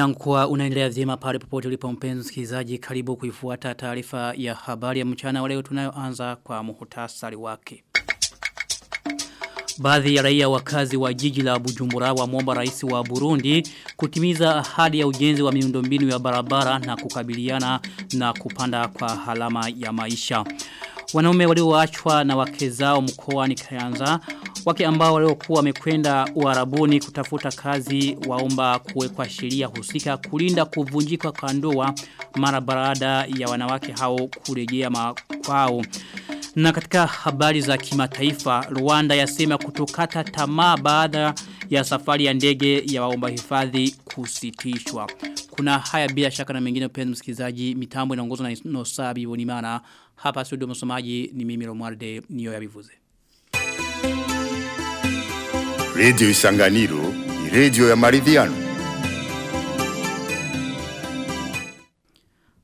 Yangu unaendelea vyema pale popote ulipo mpenzi msikilizaji karibu kuifuata taarifa ya habari ya mchana leo tunayoanza kwa muhtasari wake. Baadhi ya raia wakazi wa jiji la Bujumbura wamwomba rais wa Burundi kutimiza ahadi ya ujenzi wa miundombinu ya barabara na kukabiliana na kupanda kwa halama ya maisha. Wanaume walioachwa na wake zao mkoani Kayanza wake ambao waliokuwa wamekwenda Uarabuni kutafuta kazi waomba kuwekwa sheria husika kulinda kuvunjika kwa ndoa mara baada ya wanawake hao kurejea makwao. Na katika habari za kimataifa, Rwanda yasema kutokata tamaa baada ya safari ya ndege ya waomba hifadhi kusitishwa. Kuna haya bila shaka na mengine upenzi msikilizaji, mitambo inaongozwa na Nosabi Bonimana. Hapa studio msomaji ni mimi Romualde niyo ya bivuze. Radio Isanganiro ni radio ya maridhiano.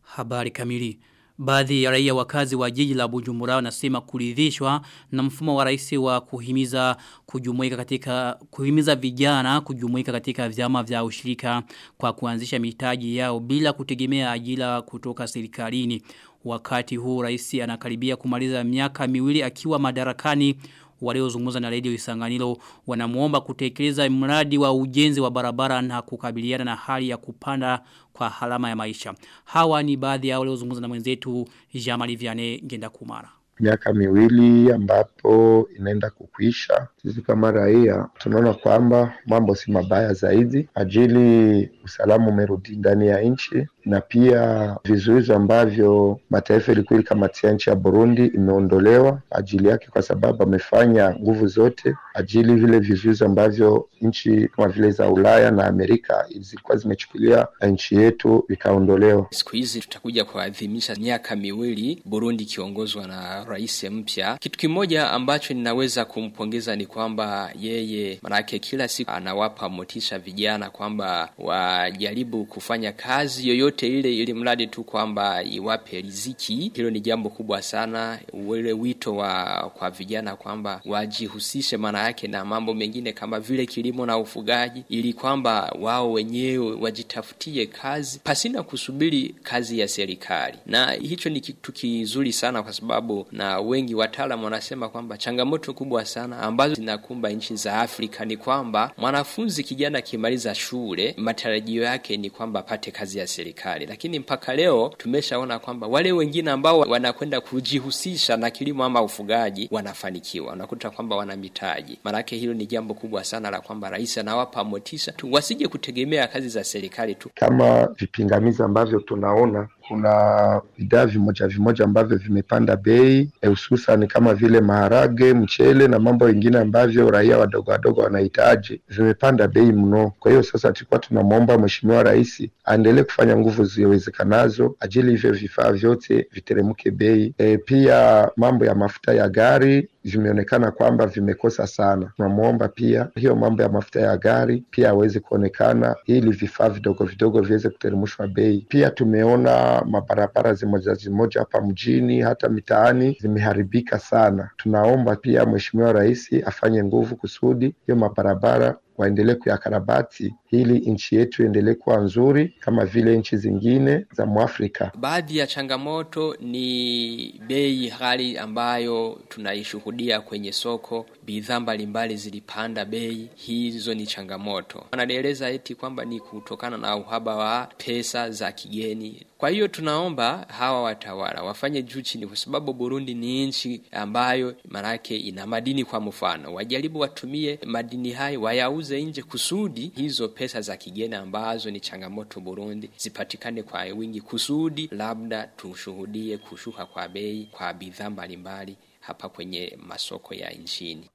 Habari kamili. Baadhi ya raia wakazi wa jiji la Bujumbura wanasema kuridhishwa na mfumo wa rais wa kuhimiza kujumuika katika kuhimiza vijana kujumuika katika vyama vya ushirika kwa kuanzisha mitaji yao bila kutegemea ajira kutoka serikalini. Wakati huu rais anakaribia kumaliza miaka miwili akiwa madarakani waliozungumza na redio isanganilo wanamuomba kutekeleza mradi wa ujenzi wa barabara na kukabiliana na hali ya kupanda kwa halama ya maisha. Hawa ni baadhi ya waliozungumza na mwenzetu Jamali Vianney Genda Kumara miaka miwili ambapo inaenda kukuisha. Sisi kama raia tunaona kwamba mambo si mabaya zaidi, ajili usalama umerudi ndani ya nchi na pia vizuizi ambavyo mataifa ilikuwa ilikamatia nchi ya Burundi imeondolewa ajili yake, kwa sababu amefanya nguvu zote ajili vile vizuizi ambavyo nchi kama vile za Ulaya na Amerika zilikuwa zimechukulia nchi yetu vikaondolewa. Siku hizi tutakuja kuadhimisha miaka miwili Burundi ikiongozwa na rais mpya. Kitu kimoja ambacho ninaweza kumpongeza ni kwamba yeye manake kila siku anawapa motisha vijana kwamba wajaribu kufanya kazi yoyote ile ili mradi tu kwamba iwape riziki. Hilo ni jambo kubwa sana. Ule wito wa kwa vijana kwamba wajihusishe maana yake na mambo mengine kama vile kilimo na ufugaji ili kwamba wao wenyewe wajitafutie kazi pasina kusubiri kazi ya serikali. Na hicho ni kitu kizuri sana kwa sababu na wengi wataalamu wanasema kwamba changamoto kubwa sana ambazo zinakumba nchi za Afrika ni kwamba mwanafunzi kijana kimaliza shule matarajio yake ni kwamba apate kazi ya serikali, lakini mpaka leo tumeshaona kwamba wale wengine ambao wanakwenda kujihusisha na kilimo ama ufugaji wanafanikiwa, unakuta kwamba wana mitaji. Maanake hilo ni jambo kubwa sana la kwamba rais anawapa motisha tu wasije kutegemea kazi za serikali tu. Kama vipingamizi ambavyo tunaona kuna bidhaa vimoja vimoja ambavyo vimepanda bei hususan kama vile maharage, mchele na mambo mengine ambavyo raia wadogo wadogo wanahitaji vimepanda bei mno. Kwa hiyo sasa tulikuwa tunamwomba Mheshimiwa Rais aendelee kufanya nguvu ziwezekanazo ajili hivyo vifaa vyote viteremke bei. E, pia mambo ya mafuta ya gari vimeonekana kwamba vimekosa sana. Tunamwomba pia hiyo mambo ya mafuta ya gari pia aweze kuonekana ili vifaa vidogo vidogo viweze kuteremshwa bei. Pia tumeona mabarabara zimoja zimoja hapa mjini hata mitaani zimeharibika sana. Tunaomba pia Mheshimiwa Rais afanye nguvu kusudi hiyo mabarabara waendelee kuyakarabati ili nchi yetu iendelee kuwa nzuri kama vile nchi zingine za Mwafrika. Baadhi ya changamoto ni bei ghali ambayo tunaishuhudia kwenye soko, bidhaa mbalimbali zilipanda bei. Hizo ni changamoto. Wanaeleza eti kwamba ni kutokana na uhaba wa pesa za kigeni. Kwa hiyo tunaomba hawa watawala wafanye juu chini, kwa sababu Burundi ni nchi ambayo manake ina madini. Kwa mfano, wajaribu watumie madini hayo wayauze nje, kusudi hizo pesa za kigeni ambazo ni changamoto Burundi zipatikane kwa wingi, kusudi labda tushuhudie kushuka kwa bei kwa bidhaa mbalimbali hapa kwenye masoko ya nchini.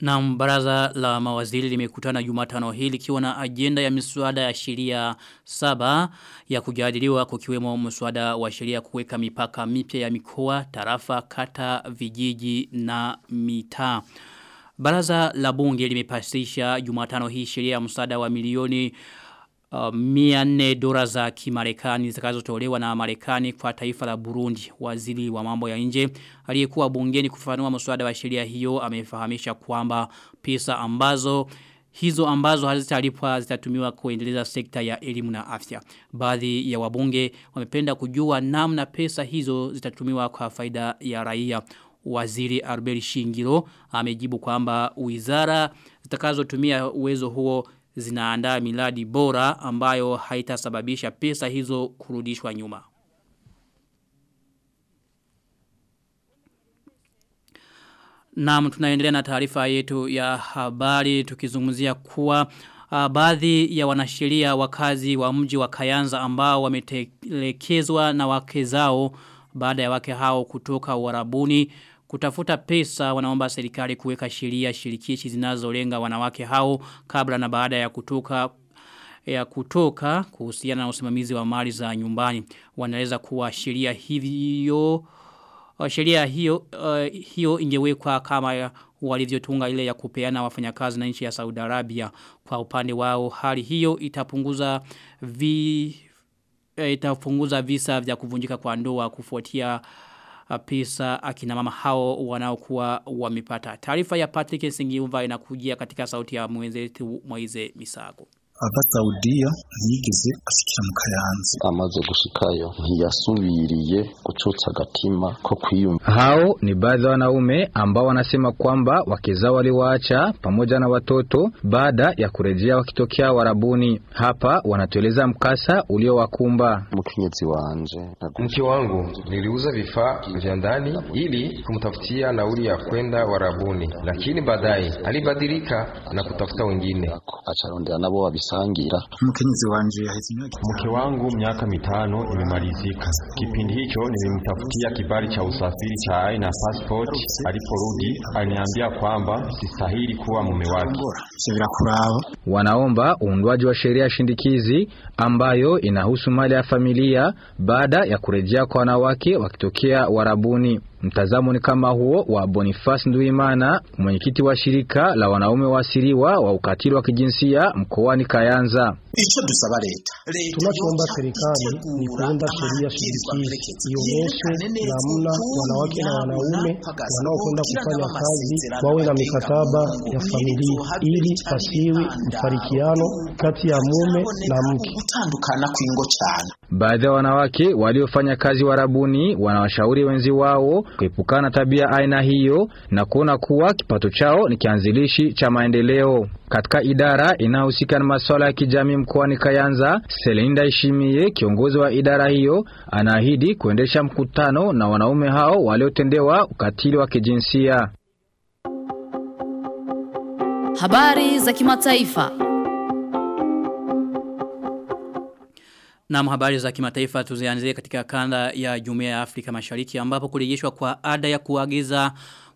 Na baraza la mawaziri limekutana Jumatano hii likiwa na ajenda ya miswada ya sheria saba ya kujadiliwa kukiwemo mswada wa sheria kuweka mipaka mipya ya mikoa, tarafa, kata, vijiji na mitaa. Baraza la bunge limepasisha Jumatano hii sheria ya mswada wa milioni uh, mia nne dola za kimarekani zitakazotolewa na Marekani kwa taifa la Burundi. Waziri wa mambo ya nje aliyekuwa bungeni kufanua mswada wa sheria hiyo amefahamisha kwamba pesa ambazo hizo ambazo hazitalipwa zitatumiwa kuendeleza sekta ya elimu na afya. Baadhi ya wabunge wamependa kujua namna pesa hizo zitatumiwa kwa faida ya raia. Waziri Albert Shingiro amejibu kwamba wizara zitakazotumia uwezo huo zinaandaa miladi bora ambayo haitasababisha pesa hizo kurudishwa nyuma. Naam tunaendelea na taarifa yetu ya habari tukizungumzia kuwa uh, baadhi ya wanasheria wakazi wa mji wa Kayanza ambao wametelekezwa na wake zao baada ya wake hao kutoka Warabuni kutafuta pesa wanaomba serikali kuweka sheria shirikishi zinazolenga wanawake hao kabla na baada ya kutoka ya kutoka kuhusiana na usimamizi wa mali za nyumbani. Wanaweza kuwa sheria hivyo sheria hiyo uh, hiyo ingewekwa kama walivyotunga ile ya kupeana wafanyakazi na nchi ya Saudi Arabia. Kwa upande wao hali hiyo itapunguza vi e, itapunguza visa vya kuvunjika kwa ndoa kufuatia pesa akina mama hao wanaokuwa wamepata. Taarifa ya Patrick Singiuva inakujia katika sauti ya mwenzetu Moize Misago. Ava Saudiya ntiyigeze ashikira mu Kayanza. Amaze gushikayo ntiyasubiriye gucutsa gatima ko kwiyumva. Hao ni baadhi ya wanaume ambao wanasema kwamba wake zao waliwaacha pamoja na watoto baada ya kurejea wakitokea warabuni hapa wanatueleza mkasa uliowakumba. Mkenyezi wanje mke wangu niliuza vifaa vya ndani ili kumtafutia nauli ya kwenda warabuni lakini baadaye alibadilika na kutafuta wengine. Acharondea nabo wabisangira imyaka mke wangu miaka mitano imemalizika. Kipindi hicho nilimtafutia kibali cha usafiri cha aina passport. Aliporudi aliniambia kwamba sistahili kuwa mume wake. Wanaomba uundwaji wa sheria shindikizi ambayo inahusu mali ya familia baada ya kurejea kwa wanawake wakitokea warabuni Mtazamo ni kama huo wa Boniface Nduimana, mwenyekiti wa shirika la wanaume wasiriwa wa ukatili wa kijinsia mkoani Kayanza. Icho dusaba leta. Tunachoomba serikali ni kuunda sheria shirikishi ionyeshe namna wanawake na wanaume wanaokwenda kufanya kazi wawe na mikataba ya familia ili pasiwi mfarikiano kati ya mume na mke. Baadhi ya wanawake waliofanya kazi warabuni wanawashauri wenzi wao kuepukana na tabia aina hiyo na kuona kuwa kipato chao ni kianzilishi cha maendeleo. Katika idara inayohusika na masuala ya kijamii mkoani Kayanza, Selinda Ishimie, kiongozi wa idara hiyo, anaahidi kuendesha mkutano na wanaume hao waliotendewa ukatili wa kijinsia. Habari za kimataifa. Na habari za kimataifa tuzianzie katika kanda ya Jumuiya ya Afrika Mashariki ambapo kurejeshwa kwa ada ya kuagiza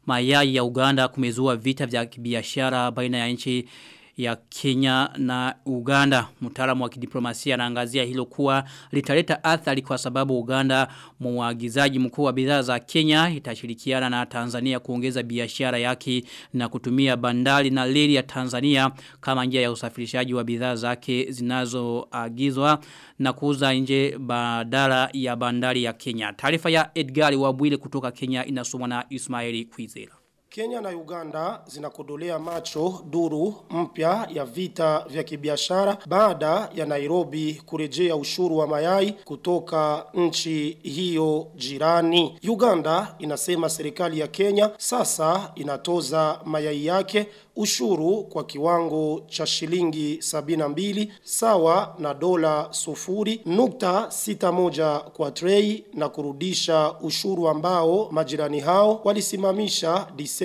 mayai ya Uganda kumezua vita vya kibiashara baina ya nchi ya Kenya na Uganda. Mtaalamu wa kidiplomasia anaangazia hilo kuwa litaleta athari kwa sababu Uganda muagizaji mkuu wa bidhaa za Kenya itashirikiana na Tanzania kuongeza biashara yake na kutumia bandari na reli ya Tanzania kama njia ya usafirishaji wa bidhaa zake zinazoagizwa na kuuza nje badala ya bandari ya Kenya. Taarifa ya Edgar Wabwile kutoka Kenya inasomwa na Ismaili Kwizera. Kenya na Uganda zinakodolea macho duru mpya ya vita vya kibiashara baada ya Nairobi kurejea ushuru wa mayai kutoka nchi hiyo jirani. Uganda inasema serikali ya Kenya sasa inatoza mayai yake ushuru kwa kiwango cha shilingi 72 sawa na dola sufuri nukta sita moja kwa trei na kurudisha ushuru ambao majirani hao walisimamisha Disemba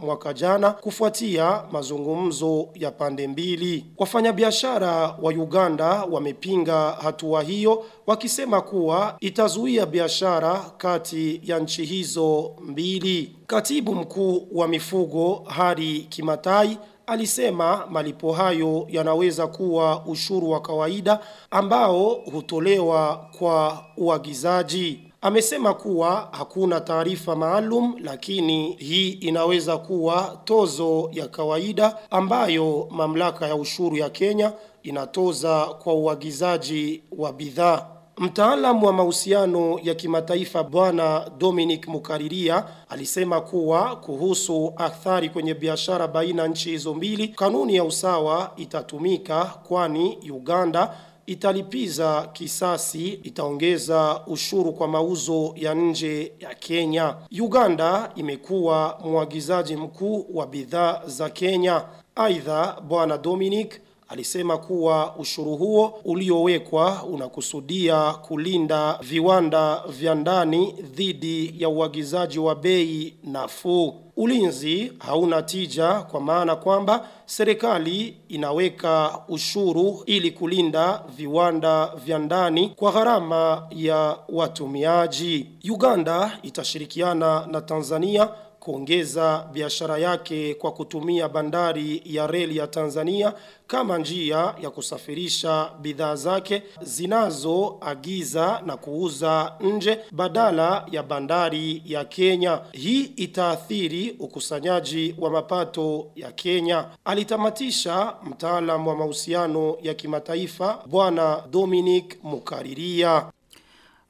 mwaka jana kufuatia mazungumzo ya pande mbili. Wafanyabiashara wa Uganda wamepinga hatua hiyo wakisema kuwa itazuia biashara kati ya nchi hizo mbili. Katibu mkuu wa mifugo Hari Kimatai alisema malipo hayo yanaweza kuwa ushuru wa kawaida ambao hutolewa kwa uagizaji. Amesema kuwa hakuna taarifa maalum lakini hii inaweza kuwa tozo ya kawaida ambayo mamlaka ya ushuru ya Kenya inatoza kwa uagizaji wa bidhaa. Mtaalamu wa mahusiano ya kimataifa bwana Dominic Mukariria alisema kuwa kuhusu athari kwenye biashara baina nchi hizo mbili, kanuni ya usawa itatumika kwani Uganda italipiza kisasi, itaongeza ushuru kwa mauzo ya nje ya Kenya. Uganda imekuwa mwagizaji mkuu wa bidhaa za Kenya. Aidha, bwana Dominic alisema kuwa ushuru huo uliowekwa unakusudia kulinda viwanda vya ndani dhidi ya uagizaji wa bei nafuu. Ulinzi hauna tija kwa maana kwamba serikali inaweka ushuru ili kulinda viwanda vya ndani kwa gharama ya watumiaji. Uganda itashirikiana na Tanzania kuongeza biashara yake kwa kutumia bandari ya reli ya Tanzania kama njia ya kusafirisha bidhaa zake zinazoagiza na kuuza nje badala ya bandari ya Kenya. Hii itaathiri ukusanyaji wa mapato ya Kenya. Alitamatisha mtaalamu wa mahusiano ya kimataifa Bwana Dominic Mukariria.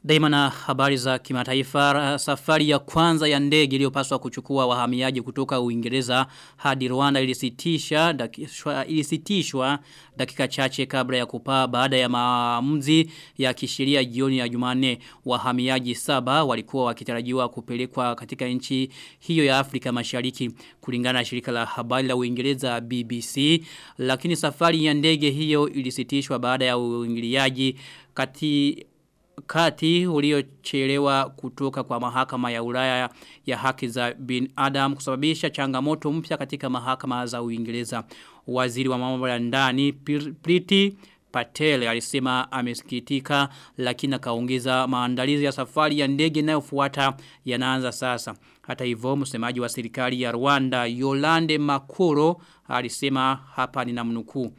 Daima na habari za kimataifa. Safari ya kwanza ya ndege iliyopaswa kuchukua wahamiaji kutoka Uingereza hadi Rwanda ilisitisha dakika, ilisitishwa dakika chache kabla ya kupaa baada ya maamuzi ya kisheria jioni ya Jumanne. Wahamiaji saba walikuwa wakitarajiwa kupelekwa katika nchi hiyo ya Afrika Mashariki kulingana na shirika la habari la Uingereza BBC lakini safari ya ndege hiyo ilisitishwa baada ya uingiliaji kati kati uliochelewa kutoka kwa mahakama ya Ulaya ya haki za bin Adam kusababisha changamoto mpya katika mahakama za Uingereza. Waziri wa mambo ya ndani Priti Patel alisema amesikitika lakini akaongeza maandalizi ya safari ya ndege inayofuata yanaanza sasa. Hata hivyo msemaji wa serikali ya Rwanda Yolande Makoro alisema hapa ninamnukuu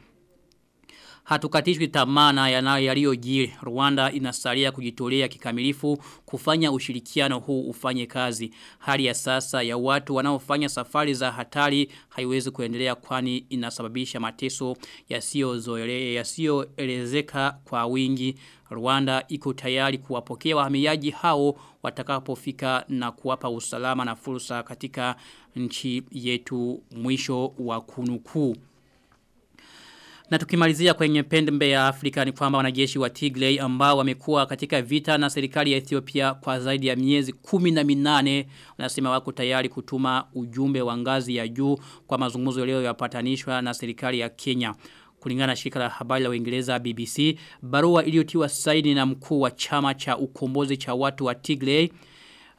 hatukatishwi tamana yaliyojiri. Rwanda inasalia kujitolea kikamilifu kufanya ushirikiano huu ufanye kazi. Hali ya sasa ya watu wanaofanya safari za hatari haiwezi kuendelea kwani inasababisha mateso yasiyoelezeka ya kwa wingi. Rwanda iko tayari kuwapokea wahamiaji hao watakapofika na kuwapa usalama na fursa katika nchi yetu mwisho wa kunukuu. Na tukimalizia kwenye pembe ya Afrika ni kwamba wanajeshi wa Tigray ambao wamekuwa katika vita na serikali ya Ethiopia kwa zaidi ya miezi kumi na minane wanasema wako tayari kutuma ujumbe wa ngazi ya juu kwa mazungumzo yaliyopatanishwa na serikali ya Kenya. Kulingana na shirika la habari la Uingereza BBC, barua iliyotiwa saini na mkuu wa chama cha ukombozi cha watu wa Tigray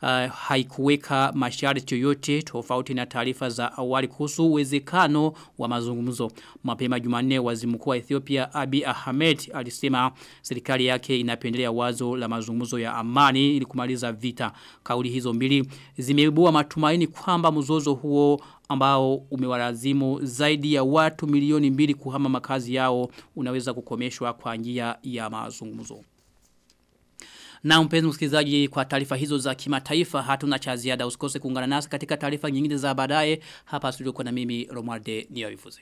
uh, haikuweka masharti yoyote tofauti na taarifa za awali kuhusu uwezekano wa mazungumzo. Mapema Jumanne waziri mkuu wa Ethiopia Abiy Ahmed alisema serikali yake inapendelea wazo la mazungumzo ya amani ili kumaliza vita. Kauli hizo mbili zimeibua matumaini kwamba mzozo huo ambao umewalazimu zaidi ya watu milioni mbili kuhama makazi yao unaweza kukomeshwa kwa njia ya mazungumzo. Na mpenzi msikilizaji kwa taarifa hizo za kimataifa hatuna cha ziada usikose kuungana nasi katika taarifa nyingine za baadaye hapa studio kwa na mimi Romualde Niyoivuze.